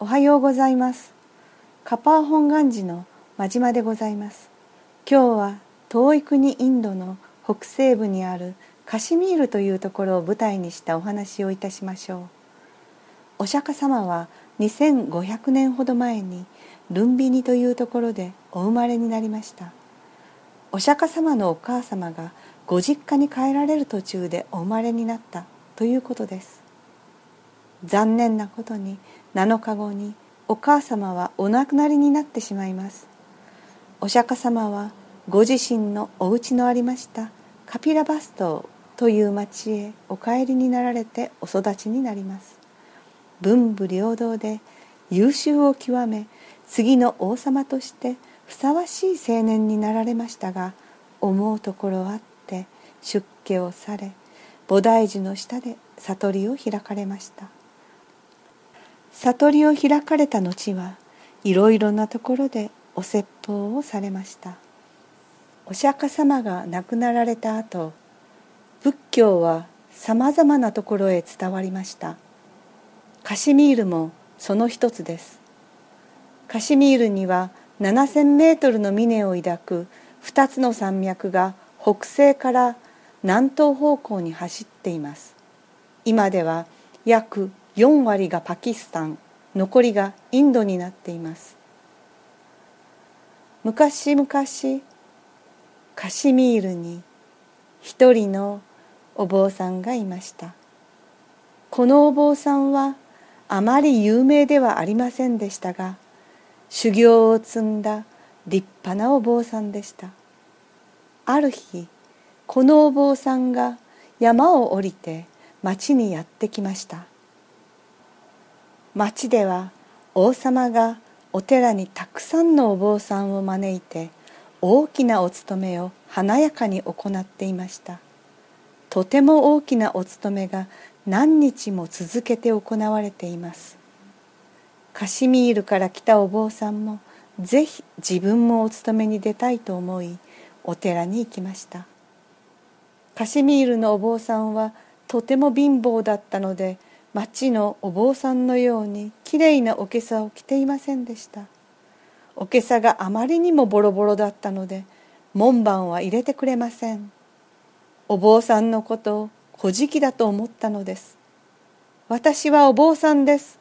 おはようございます。カパー本願寺の真島でございます。今日は遠い国インドの北西部にあるカシミールというところを舞台にしたお話をいたしましょう。お釈迦様は2500年ほど前にルンビニというところでお生まれになりました。お釈迦様のお母様がご実家に帰られる途中でお生まれになったということです。残念なことに7日後にお母様はお亡くなりになってしまいます。お釈迦様はご自身のお家のありましたカピラバストという町へお帰りになられてお育ちになります。文武両道で優秀を極め次の王様としてふさわしい青年になられましたが思うところあって出家をされ菩提樹の下で悟りを開かれました。悟りを開かれた後はいろいろなところでお説法をされました。お釈迦様が亡くなられた後仏教はさまざまなところへ伝わりました。カシミールもその一つです。カシミールには7,000メートルの峰を抱く2つの山脈が北西から南東方向に走っています。今では約4割がパキスタン残りがインドになっています。昔々カシミールに一人のお坊さんがいました。このお坊さんはあまり有名ではありませんでしたが修行を積んだ立派なお坊さんでした。ある日このお坊さんが山を降りて町にやってきました。町では王様がお寺にたくさんのお坊さんを招いて大きなお勤めを華やかに行っていました。とても大きなお勤めが何日も続けて行われています。カシミールから来たお坊さんもぜひ自分もお勤めに出たいと思いお寺に行きました。カシミールのお坊さんはとても貧乏だったので町のお坊さんのようにきれいなおけさを着ていませんでした。おけさがあまりにもボロボロだったので門番は入れてくれません。お坊さんのことを小じだと思ったのです私はお坊さんです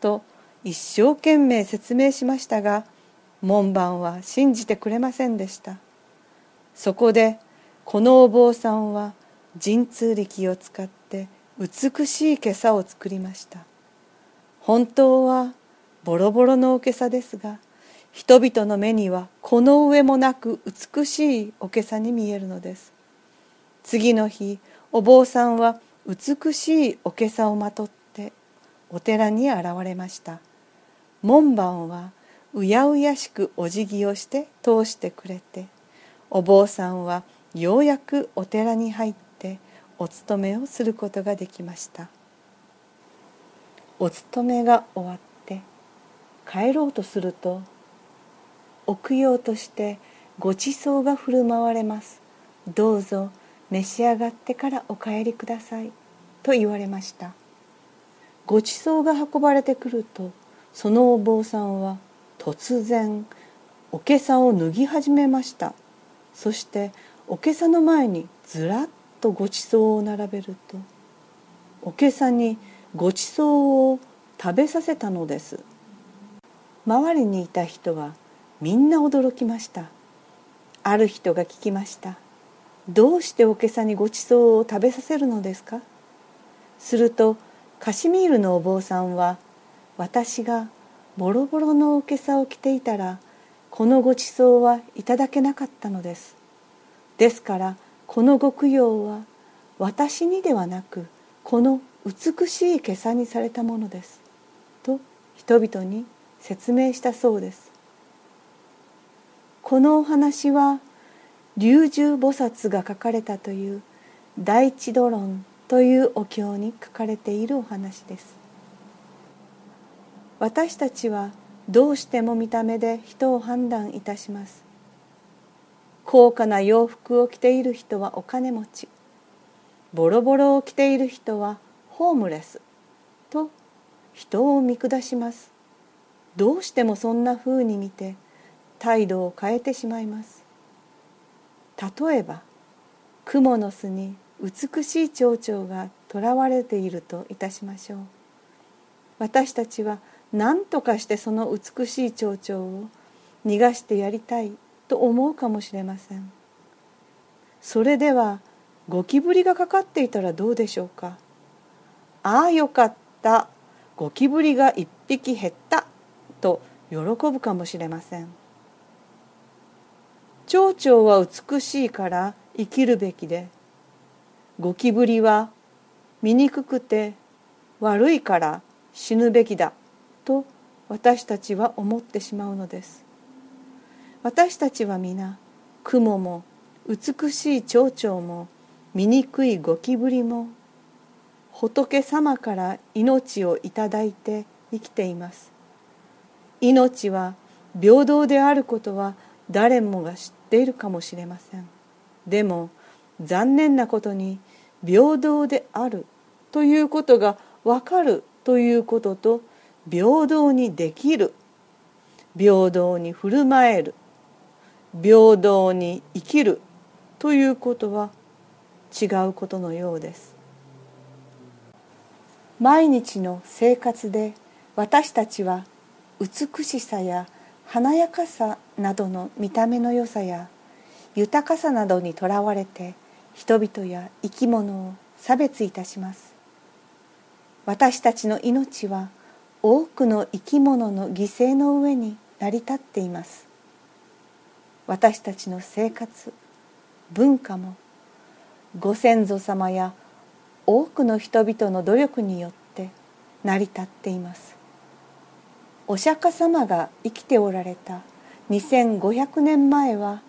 と一生懸命説明しましたが門番は信じてくれませんでした。そこでこのお坊さんは神通力を使って美しい袈裟を作りました。本当はボロボロのお袈裟ですが人々の目にはこの上もなく美しいお袈裟に見えるのです。次の日お坊さんは美しいお袈裟をまとってお寺に現れました。門番はうやうやしくお辞儀をして通してくれてお坊さんはようやくお寺に入ってお勤めをすることができました。お勤めが終わって帰ろうとするとお供養としてごちそうが振る舞われます。どうぞ召し上がってからお帰りくださいと言われました。ごちそうが運ばれてくるとそのお坊さんは突然おけさを脱ぎ始めました。そしておけさの前にずらっとごちそうを並べるとおけさにごちそうを食べさせたのです。周りにいた人はみんな驚きました。ある人が聞きました。どうしておけさにごちそうを食べさせるのですか？するとカシミールのお坊さんは私がボロボロのおけさを着ていたらこのごちそうはいただけなかったのです。ですからこのご供養は私にではなくこの美しい袈裟にされたものです。と人々に説明したそうです。このお話は龍獣菩薩が書かれたという第一ドロンというお経に書かれているお話です。私たちはどうしても見た目で人を判断いたします。高価な洋服を着ている人はお金持ち。ボロボロを着ている人はホームレス。と人を見下します。どうしてもそんなふうに見て態度を変えてしまいます。例えば蜘蛛の巣に美しい蝶々が囚われているといたしましょう。私たちは何とかしてその美しい蝶々を逃がしてやりたい。と思うかもしれません。それではゴキブリがかかっていたらどうでしょうか。ああよかった。ゴキブリが一匹減った。と喜ぶかもしれません。蝶々は美しいから生きるべきで。ゴキブリは醜くて悪いから死ぬべきだ。と私たちは思ってしまうのです。私たちは皆雲も美しい蝶々も醜いゴキブリも仏様から命をいただいて生きています。命は平等であることは誰もが知っているかもしれません。でも残念なことに平等であるということが分かるということと平等にできる平等に振る舞える平等に生きるということは違うことのようです。毎日の生活で私たちは美しさや華やかさなどの見た目の良さや豊かさなどにとらわれて人々や生き物を差別いたします。私たちの命は多くの生き物の犠牲の上に成り立っています。私たちの生活文化もご先祖様や多くの人々の努力によって成り立っています。お釈迦様が生きておられた2500年前は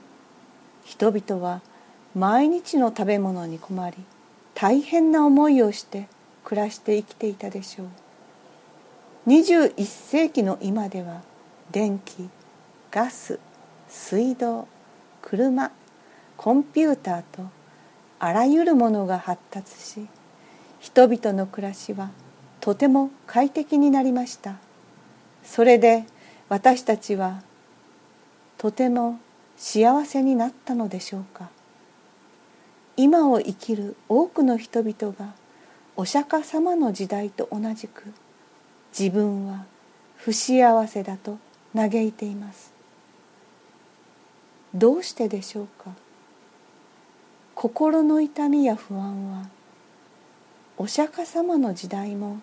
人々は毎日の食べ物に困り大変な思いをして暮らして生きていたでしょう。21世紀の今では電気ガス水道車コンピューターとあらゆるものが発達し人々の暮らしはとても快適になりました。それで私たちはとても幸せになったのでしょうか。今を生きる多くの人々がお釈迦様の時代と同じく自分は不幸せだと嘆いています。どうしてでしょうか？心の痛みや不安はお釈迦様の時代も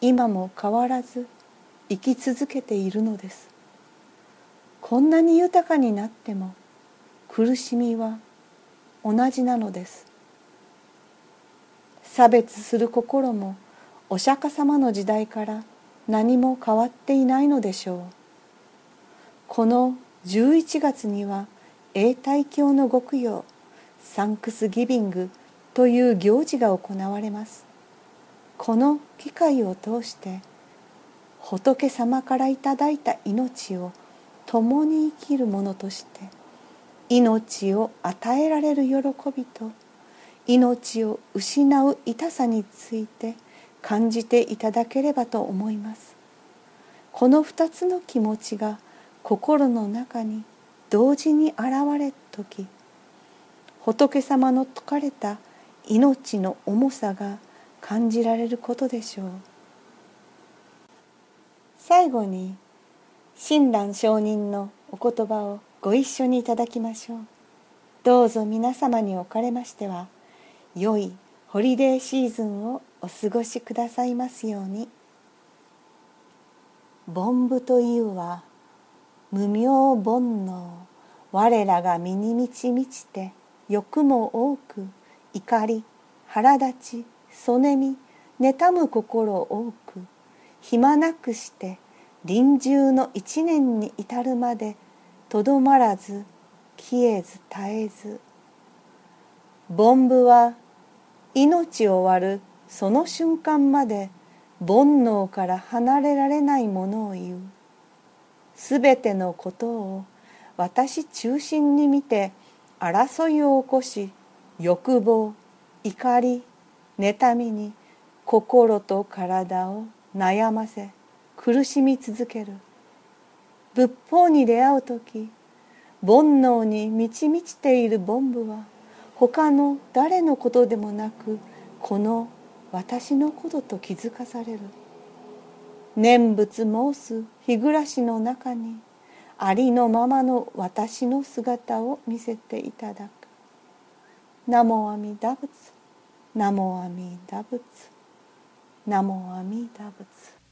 今も変わらず生き続けているのです。こんなに豊かになっても苦しみは同じなのです。差別する心もお釈迦様の時代から何も変わっていないのでしょう。この11月には永代教の極陽サンクスギビングという行事が行われます。この機会を通して仏様からいただいた命を共に生きる者として命を与えられる喜びと命を失う痛さについて感じていただければと思います。この2つの気持ちが心の中に同時に現れる時仏様の説かれた命の重さが感じられることでしょう。最後に親鸞上人のお言葉をご一緒にいただきましょう。どうぞ皆様におかれましては良いホリデーシーズンをお過ごしくださいますように。凡夫というは無名煩悩。我らが身に満ち満ちて欲も多く怒り腹立ちそねみ妬む心多く暇なくして臨終の一年に至るまでとどまらず消えず絶えず。凡夫は命を終わるその瞬間まで煩悩から離れられないものを言う。すべてのことを私中心に見て争いを起こし欲望怒り妬みに心と体を悩ませ苦しみ続ける。仏法に出会う時煩悩に満ち満ちている凡夫は他の誰のことでもなくこの私のことと気づかされる。念仏申す日暮らしの中にありのままの私の姿を見せていただく。ナモアミダ仏。ナモアミダ仏。ナモアミダ仏。